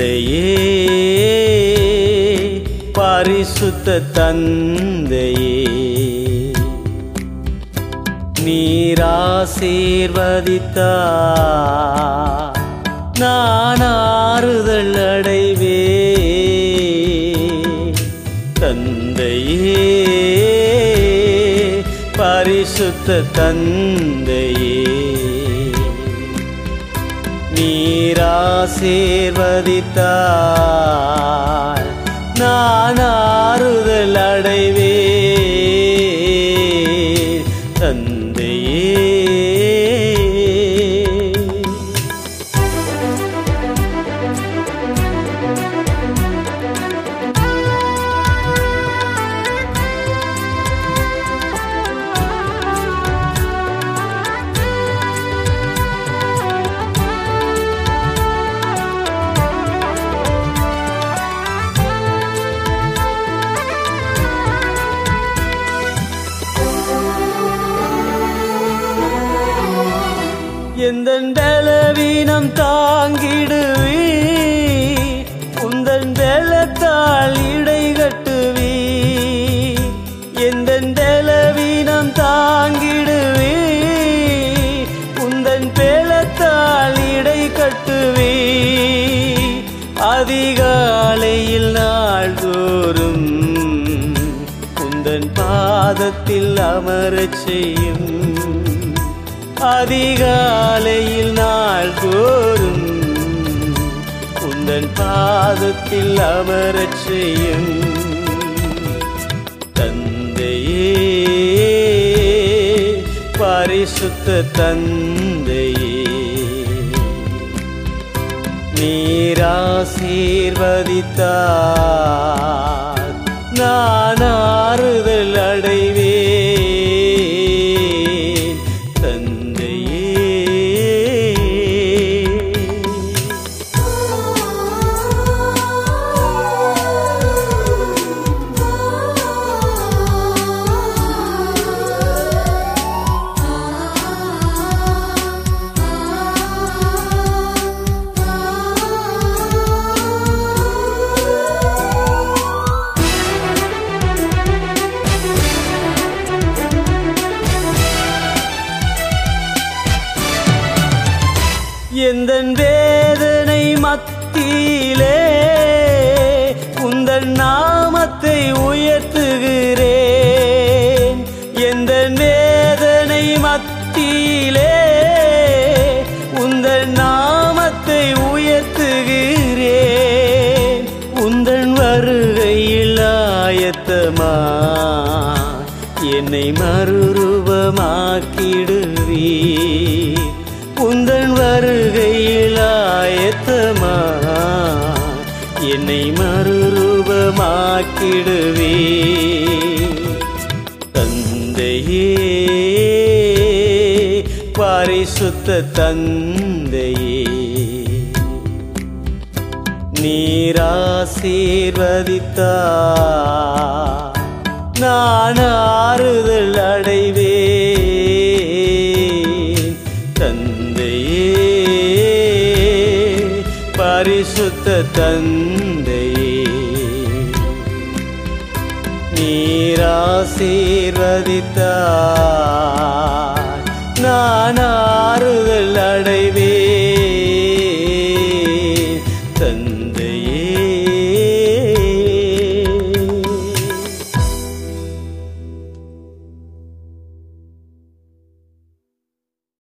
தந்தையே பரிசுத்த தந்தையே. நீராசீர்வதித்தா நான் ஆறுதல் அடைவே தந்தையே பரிசுத்த தந்தையே. ஆசீர்வதித்தார். நான் ஆறுதல் அடைவேன். எந்த பலவீனம் தாங்கிடுவி உந்தன் பலத்தால் இடை கட்டுவி எந்த பலவீனம் தாங்கிடுவி உந்தன் பலத்தால் இடை கட்டுவி அதிகாலையில் நாள்தோறும் உந்தன் பாதத்தில் அமரச் செய்யும் அதிகாலையில் நாள் தோறும் உந்தன் பாதத்தில் அமரச் செய்யும். தந்தையே பரிசுத்த தந்தையே. நீராசீர்வதித்தார். நானா எந்தன் வேதனை மத்தியிலே உந்தன் நாமத்தை உயர்த்துகிறேன். எந்தன் வேதனை மத்தியிலே உந்தன் நாமத்தை உயர்த்துகிறேன். உந்தன் வருகையில் ஆயத்தமா என்னை மறுரூபமாக்கிடுவீர். உந்தன் வருகையில் ஆயத்தமா? என்னை மறுரூபமாக்கிடுவே தந்தையே பரிசுத்த தந்தையே. நீராசீர்வதித்தா நான் ஆறுதல் அடை பரிசுத்த தந்தையே நீராசீர்வதித்தார்